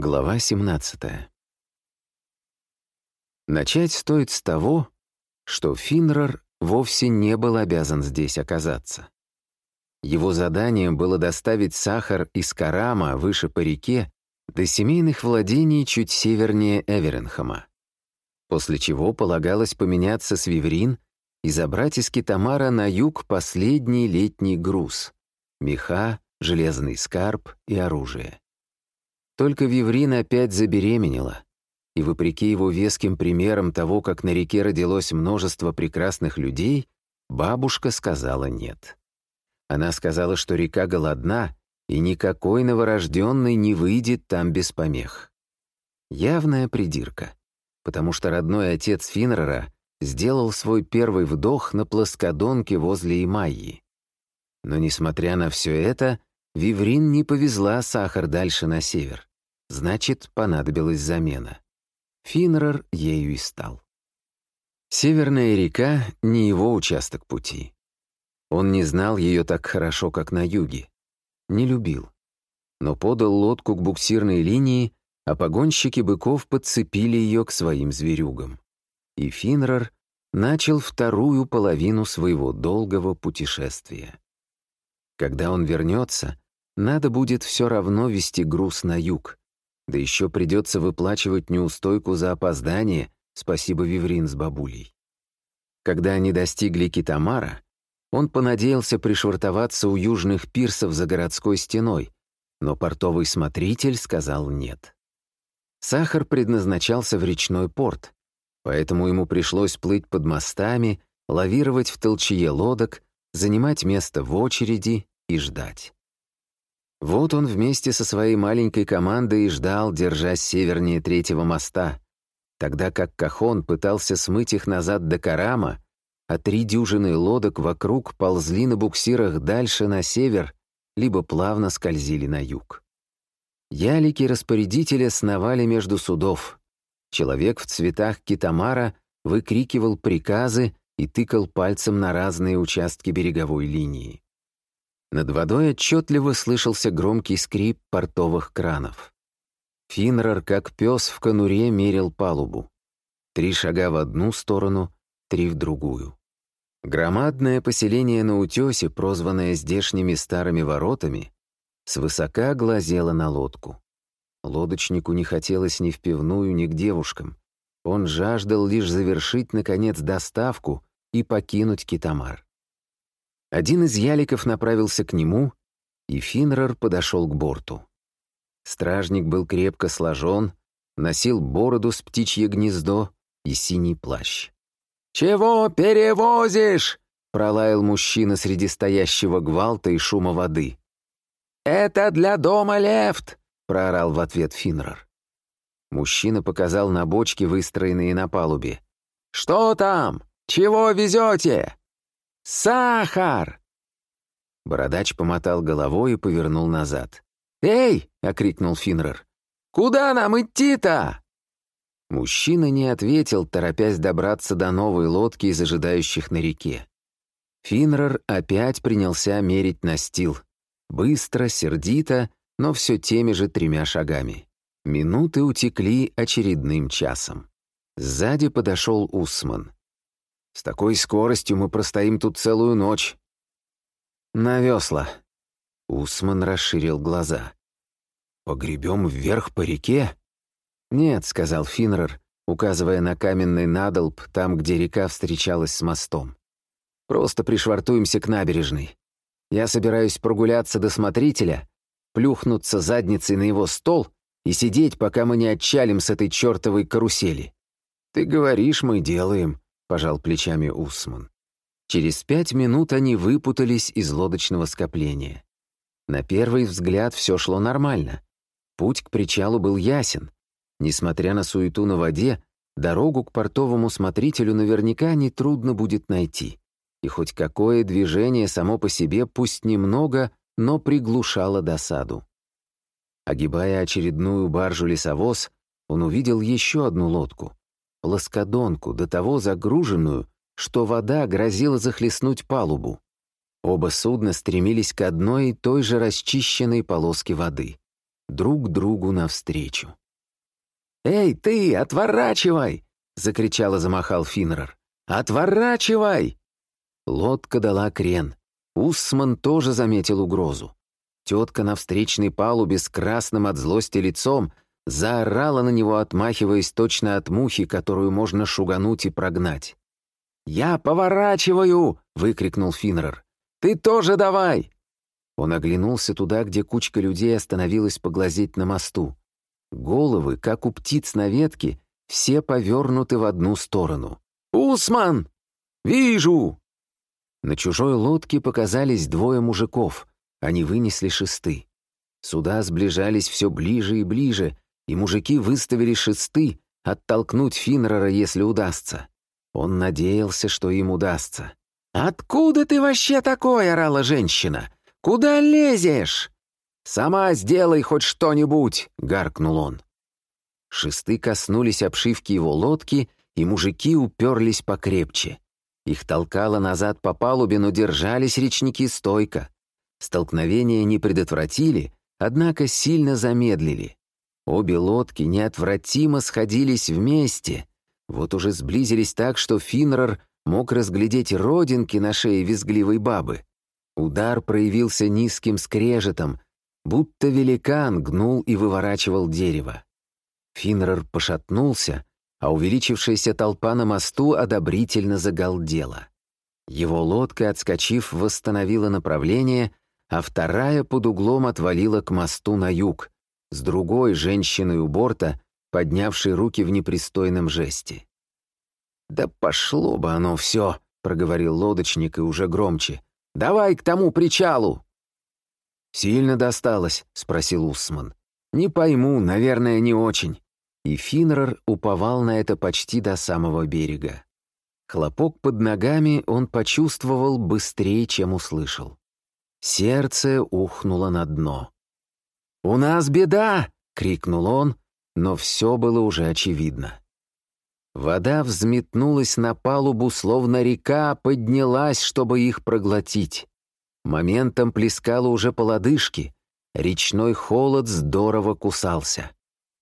Глава 17. Начать стоит с того, что Финрор вовсе не был обязан здесь оказаться. Его заданием было доставить сахар из Карама выше по реке до семейных владений чуть севернее Эверенхама, после чего полагалось поменяться с Виврин и забрать из Китамара на юг последний летний груз — меха, железный скарб и оружие. Только Виврин опять забеременела, и, вопреки его веским примерам того, как на реке родилось множество прекрасных людей, бабушка сказала «нет». Она сказала, что река голодна, и никакой новорожденный не выйдет там без помех. Явная придирка, потому что родной отец Финрера сделал свой первый вдох на плоскодонке возле Имайи. Но, несмотря на все это, Виврин не повезла сахар дальше на север. Значит, понадобилась замена. Финнерер ею и стал. Северная река — не его участок пути. Он не знал ее так хорошо, как на юге. Не любил. Но подал лодку к буксирной линии, а погонщики быков подцепили ее к своим зверюгам. И Финнерер начал вторую половину своего долгого путешествия. Когда он вернется, надо будет все равно вести груз на юг, да еще придется выплачивать неустойку за опоздание, спасибо Виврин с бабулей. Когда они достигли Китамара, он понадеялся пришвартоваться у южных пирсов за городской стеной, но портовый смотритель сказал нет. Сахар предназначался в речной порт, поэтому ему пришлось плыть под мостами, лавировать в толчье лодок, занимать место в очереди и ждать. Вот он вместе со своей маленькой командой и ждал, держась севернее третьего моста, тогда как Кахон пытался смыть их назад до Карама, а три дюжины лодок вокруг ползли на буксирах дальше на север, либо плавно скользили на юг. Ялики распорядителя сновали между судов. Человек в цветах китамара выкрикивал приказы и тыкал пальцем на разные участки береговой линии. Над водой отчетливо слышался громкий скрип портовых кранов. Финрар, как пес в конуре, мерил палубу. Три шага в одну сторону, три в другую. Громадное поселение на утесе, прозванное здешними старыми воротами, свысока глазело на лодку. Лодочнику не хотелось ни в пивную, ни к девушкам. Он жаждал лишь завершить, наконец, доставку и покинуть Китамар. Один из яликов направился к нему, и Финрер подошел к борту. Стражник был крепко сложен, носил бороду с птичье гнездо и синий плащ. «Чего перевозишь?» — пролаял мужчина среди стоящего гвалта и шума воды. «Это для дома лефт!» — проорал в ответ Финрер. Мужчина показал на бочки, выстроенные на палубе. «Что там? Чего везете?» «Сахар!» Бородач помотал головой и повернул назад. «Эй!» — окрикнул Финрер. «Куда нам идти-то?» Мужчина не ответил, торопясь добраться до новой лодки из ожидающих на реке. Финрер опять принялся мерить настил. Быстро, сердито, но все теми же тремя шагами. Минуты утекли очередным часом. Сзади подошел Усман. С такой скоростью мы простоим тут целую ночь. На весла. Усман расширил глаза. Погребем вверх по реке? Нет, сказал Финнер, указывая на каменный надолб, там, где река встречалась с мостом. Просто пришвартуемся к набережной. Я собираюсь прогуляться до смотрителя, плюхнуться задницей на его стол и сидеть, пока мы не отчалим с этой чертовой карусели. Ты говоришь, мы делаем, — пожал плечами Усман. Через пять минут они выпутались из лодочного скопления. На первый взгляд все шло нормально. Путь к причалу был ясен. Несмотря на суету на воде, дорогу к портовому смотрителю наверняка нетрудно будет найти. И хоть какое движение само по себе, пусть немного, но приглушало досаду. Огибая очередную баржу-лесовоз, он увидел еще одну лодку плоскодонку, до того загруженную, что вода грозила захлестнуть палубу. Оба судна стремились к одной и той же расчищенной полоске воды. друг другу навстречу. «Эй, ты, отворачивай!» — закричал и замахал Финнер. «Отворачивай!» Лодка дала крен. Усман тоже заметил угрозу. Тетка на встречной палубе с красным от злости лицом заорала на него, отмахиваясь точно от мухи, которую можно шугануть и прогнать. «Я поворачиваю!» — выкрикнул Финнер. «Ты тоже давай!» Он оглянулся туда, где кучка людей остановилась поглазеть на мосту. Головы, как у птиц на ветке, все повернуты в одну сторону. «Усман! Вижу!» На чужой лодке показались двое мужиков. Они вынесли шесты. Суда сближались все ближе и ближе, и мужики выставили шесты, оттолкнуть Финнера, если удастся. Он надеялся, что им удастся. «Откуда ты вообще такой?» — орала женщина. «Куда лезешь?» «Сама сделай хоть что-нибудь!» — гаркнул он. Шесты коснулись обшивки его лодки, и мужики уперлись покрепче. Их толкало назад по палубе, но держались речники стойко. Столкновения не предотвратили, однако сильно замедлили. Обе лодки неотвратимо сходились вместе. Вот уже сблизились так, что Финнер мог разглядеть родинки на шее визгливой бабы. Удар проявился низким скрежетом, будто великан гнул и выворачивал дерево. Финнер пошатнулся, а увеличившаяся толпа на мосту одобрительно загалдела. Его лодка, отскочив, восстановила направление, а вторая под углом отвалила к мосту на юг, с другой женщиной у борта, поднявшей руки в непристойном жесте. «Да пошло бы оно все!» — проговорил лодочник и уже громче. «Давай к тому причалу!» «Сильно досталось?» — спросил Усман. «Не пойму, наверное, не очень». И Финнер уповал на это почти до самого берега. Хлопок под ногами он почувствовал быстрее, чем услышал. Сердце ухнуло на дно. «У нас беда!» — крикнул он, но все было уже очевидно. Вода взметнулась на палубу, словно река поднялась, чтобы их проглотить. Моментом плескала уже по лодыжке, речной холод здорово кусался.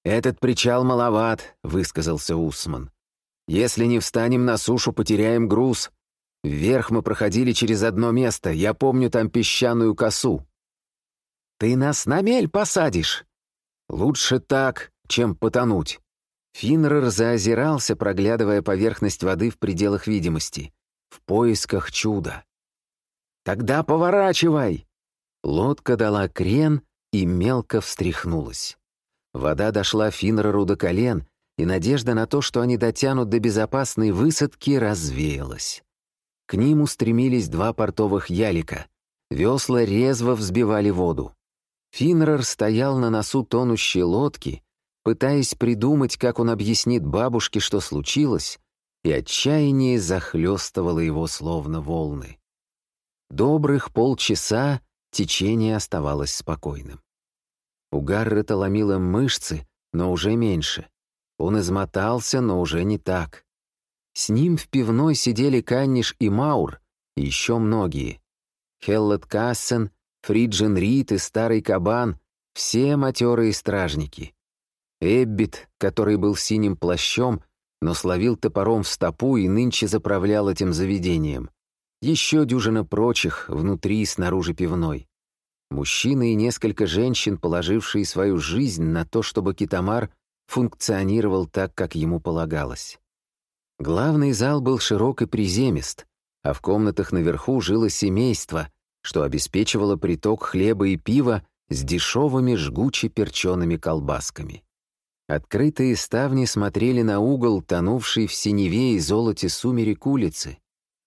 «Этот причал маловат», — высказался Усман. «Если не встанем на сушу, потеряем груз. Вверх мы проходили через одно место, я помню там песчаную косу». «Ты нас на мель посадишь?» «Лучше так, чем потонуть». Финнер заозирался, проглядывая поверхность воды в пределах видимости, в поисках чуда. «Тогда поворачивай!» Лодка дала крен и мелко встряхнулась. Вода дошла Финнеру до колен, и надежда на то, что они дотянут до безопасной высадки, развеялась. К ним устремились два портовых ялика. Весла резво взбивали воду. Финнер стоял на носу тонущей лодки, пытаясь придумать, как он объяснит бабушке, что случилось, и отчаяние захлестывало его словно волны. Добрых полчаса течение оставалось спокойным. У Гаррета ломило мышцы, но уже меньше. Он измотался, но уже не так. С ним в пивной сидели Канниш и Маур, и еще многие. Хеллет Кассен, Фриджин Рид и Старый Кабан — все матерые стражники. Эббит, который был синим плащом, но словил топором в стопу и нынче заправлял этим заведением. Еще дюжина прочих внутри и снаружи пивной. Мужчины и несколько женщин, положившие свою жизнь на то, чтобы Китамар функционировал так, как ему полагалось. Главный зал был широк и приземист, а в комнатах наверху жило семейство, что обеспечивало приток хлеба и пива с дешевыми жгуче-перчеными колбасками. Открытые ставни смотрели на угол, тонувший в синеве и золоте сумерек улицы,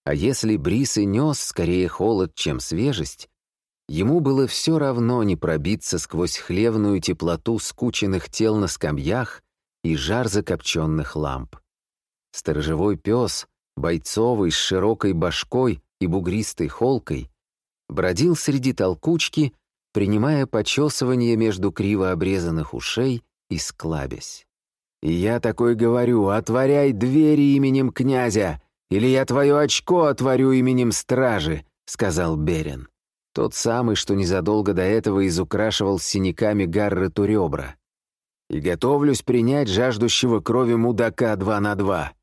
а если бриз и нес скорее холод, чем свежесть, Ему было все равно не пробиться сквозь хлевную теплоту скученных тел на скамьях и жар закопченных ламп. Сторожевой пес, бойцовый, с широкой башкой и бугристой холкой, бродил среди толкучки, принимая почесывание между криво обрезанных ушей и склабясь. «И я такой говорю, отворяй двери именем князя, или я твое очко отворю именем стражи», — сказал Берен. Тот самый, что незадолго до этого изукрашивал синяками Гаррету ребра. И готовлюсь принять жаждущего крови мудака два на два.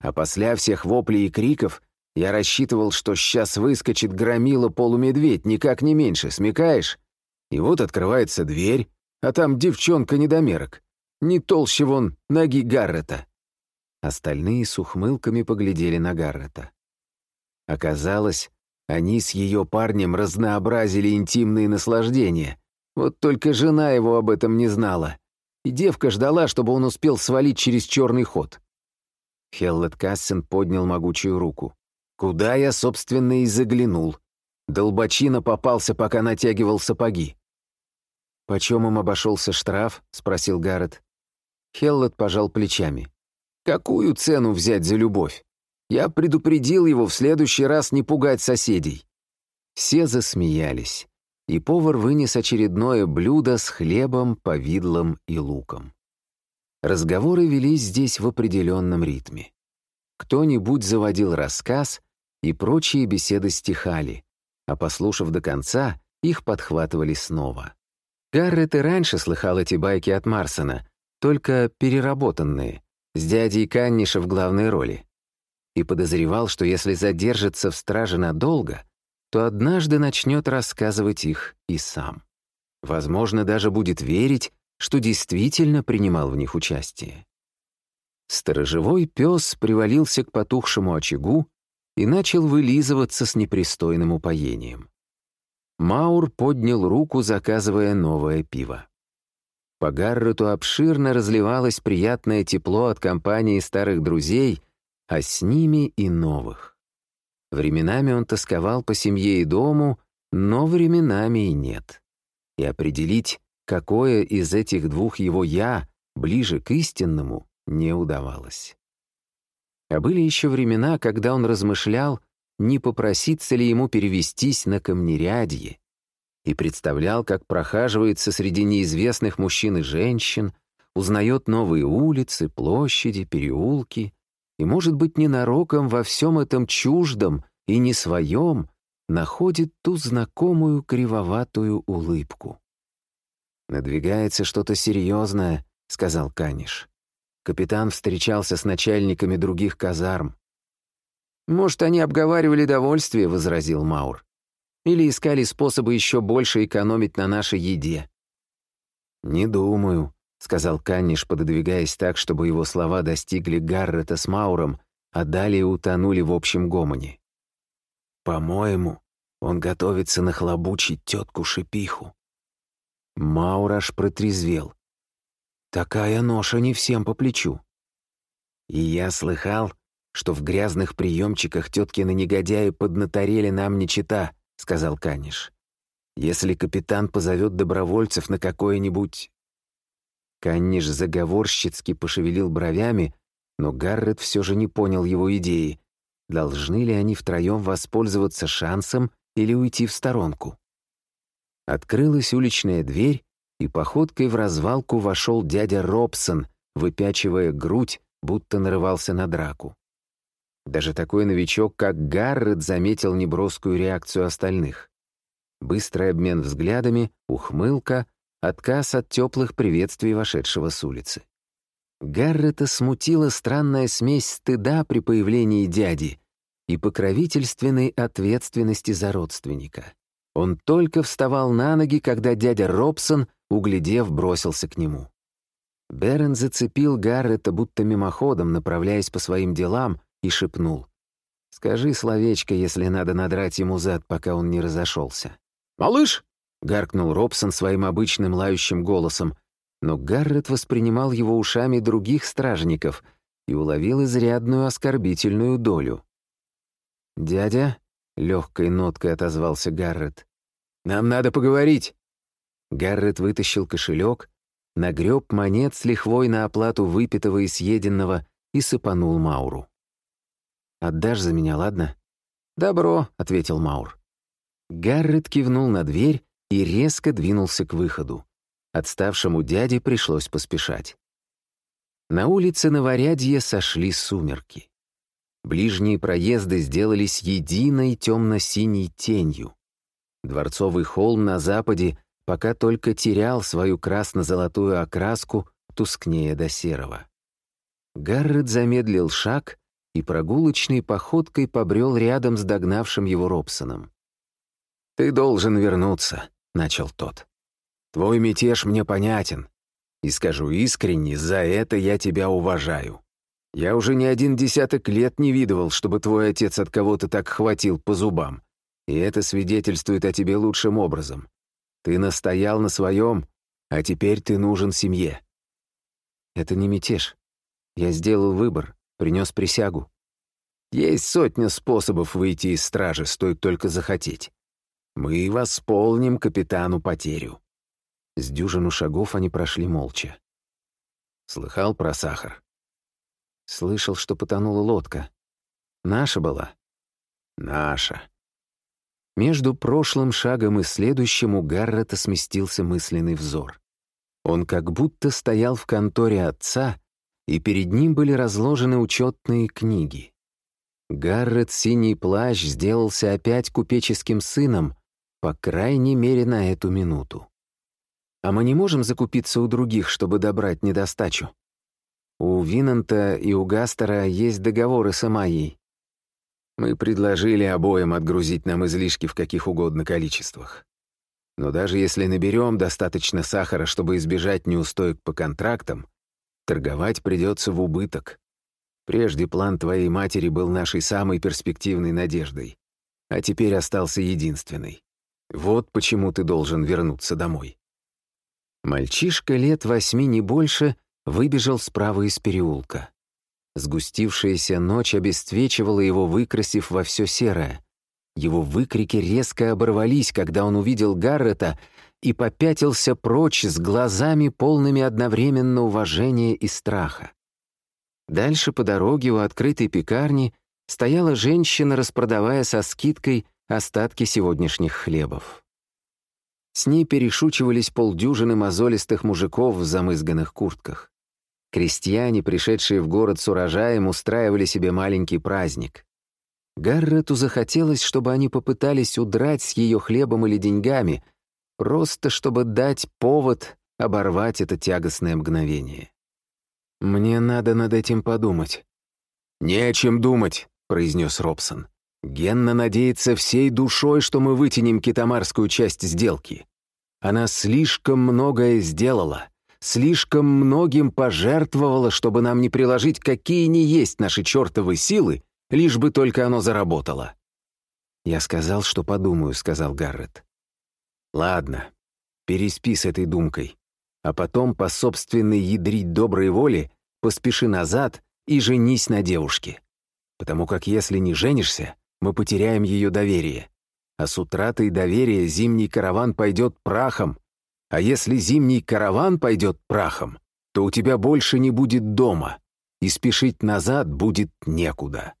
А после всех воплей и криков я рассчитывал, что сейчас выскочит громила полумедведь, никак не меньше, смекаешь? И вот открывается дверь, а там девчонка-недомерок. Не толще вон ноги Гаррета. Остальные с ухмылками поглядели на Гаррета. Оказалось, они с ее парнем разнообразили интимные наслаждения. Вот только жена его об этом не знала. И девка ждала, чтобы он успел свалить через черный ход. Хеллет Кассен поднял могучую руку. Куда я, собственно, и заглянул. Долбачина попался, пока натягивал сапоги. «Почем им обошелся штраф?» — спросил Гаррет. Хеллет пожал плечами. «Какую цену взять за любовь? Я предупредил его в следующий раз не пугать соседей». Все засмеялись, и повар вынес очередное блюдо с хлебом, повидлом и луком. Разговоры велись здесь в определенном ритме. Кто-нибудь заводил рассказ, и прочие беседы стихали, а послушав до конца, их подхватывали снова. Гаррет и раньше слыхал эти байки от Марсона, только переработанные, с дядей Канниша в главной роли. И подозревал, что если задержится в страже надолго, то однажды начнет рассказывать их и сам. Возможно, даже будет верить, что действительно принимал в них участие. Сторожевой пес привалился к потухшему очагу и начал вылизываться с непристойным упоением. Маур поднял руку, заказывая новое пиво. По Гаррету обширно разливалось приятное тепло от компании старых друзей, а с ними и новых. Временами он тосковал по семье и дому, но временами и нет. И определить, какое из этих двух его «я» ближе к истинному, не удавалось. А были еще времена, когда он размышлял, не попроситься ли ему перевестись на камнерядье, и представлял, как прохаживается среди неизвестных мужчин и женщин, узнает новые улицы, площади, переулки, и, может быть, ненароком во всем этом чуждом и не своем находит ту знакомую кривоватую улыбку. «Надвигается что-то серьезное», — сказал Каниш. Капитан встречался с начальниками других казарм. «Может, они обговаривали довольствие», — возразил Маур. «Или искали способы еще больше экономить на нашей еде». «Не думаю», — сказал Канниш, пододвигаясь так, чтобы его слова достигли Гаррета с Мауром, а далее утонули в общем гомоне. «По-моему, он готовится нахлобучить тетку Шипиху». Маур аж протрезвел. «Такая ноша не всем по плечу». «И я слыхал, что в грязных приемчиках теткины негодяи поднаторели нам не чита», — сказал Каниш. «Если капитан позовет добровольцев на какое-нибудь...» Каниш заговорщицки пошевелил бровями, но Гаррет все же не понял его идеи. Должны ли они втроем воспользоваться шансом или уйти в сторонку? Открылась уличная дверь, и походкой в развалку вошел дядя Робсон, выпячивая грудь, будто нарывался на драку. Даже такой новичок, как Гаррет, заметил неброскую реакцию остальных. Быстрый обмен взглядами, ухмылка, отказ от теплых приветствий вошедшего с улицы. Гаррета смутила странная смесь стыда при появлении дяди и покровительственной ответственности за родственника. Он только вставал на ноги, когда дядя Робсон, углядев, бросился к нему. Берен зацепил Гаррета будто мимоходом, направляясь по своим делам, и шепнул. «Скажи словечко, если надо надрать ему зад, пока он не разошелся». «Малыш!» — гаркнул Робсон своим обычным лающим голосом, но Гаррет воспринимал его ушами других стражников и уловил изрядную оскорбительную долю. «Дядя?» — легкой ноткой отозвался Гаррет. «Нам надо поговорить!» Гаррет вытащил кошелек, нагреб монет с лихвой на оплату выпитого и съеденного и сыпанул Мауру. Отдашь за меня, ладно?» «Добро», — ответил Маур. Гаррет кивнул на дверь и резко двинулся к выходу. Отставшему дяде пришлось поспешать. На улице Новорядье сошли сумерки. Ближние проезды сделались единой темно-синей тенью. Дворцовый холм на западе пока только терял свою красно-золотую окраску, тускнее до серого. Гаррет замедлил шаг и прогулочной походкой побрел рядом с догнавшим его Робсоном. «Ты должен вернуться», — начал тот. «Твой мятеж мне понятен, и скажу искренне, за это я тебя уважаю. Я уже не один десяток лет не видывал, чтобы твой отец от кого-то так хватил по зубам, и это свидетельствует о тебе лучшим образом. Ты настоял на своем, а теперь ты нужен семье». «Это не мятеж. Я сделал выбор, принес присягу. Есть сотня способов выйти из стражи, стоит только захотеть. Мы восполним капитану потерю». С дюжину шагов они прошли молча. Слыхал про сахар? Слышал, что потонула лодка. Наша была? Наша. Между прошлым шагом и следующим у Гаррета сместился мысленный взор. Он как будто стоял в конторе отца, и перед ним были разложены учетные книги. Гаррет Синий Плащ сделался опять купеческим сыном, по крайней мере, на эту минуту. А мы не можем закупиться у других, чтобы добрать недостачу? У Винанта и у Гастера есть договоры с Амайей. Мы предложили обоим отгрузить нам излишки в каких угодно количествах. Но даже если наберем достаточно сахара, чтобы избежать неустоек по контрактам, торговать придется в убыток. Прежде план твоей матери был нашей самой перспективной надеждой, а теперь остался единственный. Вот почему ты должен вернуться домой. Мальчишка лет восьми не больше выбежал справа из переулка. Сгустившаяся ночь обесцвечивала его, выкрасив во все серое. Его выкрики резко оборвались, когда он увидел Гаррета и попятился прочь с глазами, полными одновременно уважения и страха. Дальше по дороге у открытой пекарни стояла женщина, распродавая со скидкой остатки сегодняшних хлебов. С ней перешучивались полдюжины мозолистых мужиков в замызганных куртках. Крестьяне, пришедшие в город с урожаем, устраивали себе маленький праздник. Гаррету захотелось, чтобы они попытались удрать с ее хлебом или деньгами, просто чтобы дать повод оборвать это тягостное мгновение. «Мне надо над этим подумать». «Не о чем думать», — произнес Робсон. Генна надеется всей душой, что мы вытянем китамарскую часть сделки. Она слишком многое сделала, слишком многим пожертвовала, чтобы нам не приложить какие ни есть наши чертовы силы, лишь бы только оно заработало. «Я сказал, что подумаю», — сказал Гаррет. «Ладно, переспи с этой думкой, а потом по собственной ядрить доброй воле поспеши назад и женись на девушке. Потому как если не женишься, мы потеряем ее доверие. А с утратой доверия зимний караван пойдет прахом. А если зимний караван пойдет прахом, то у тебя больше не будет дома, и спешить назад будет некуда.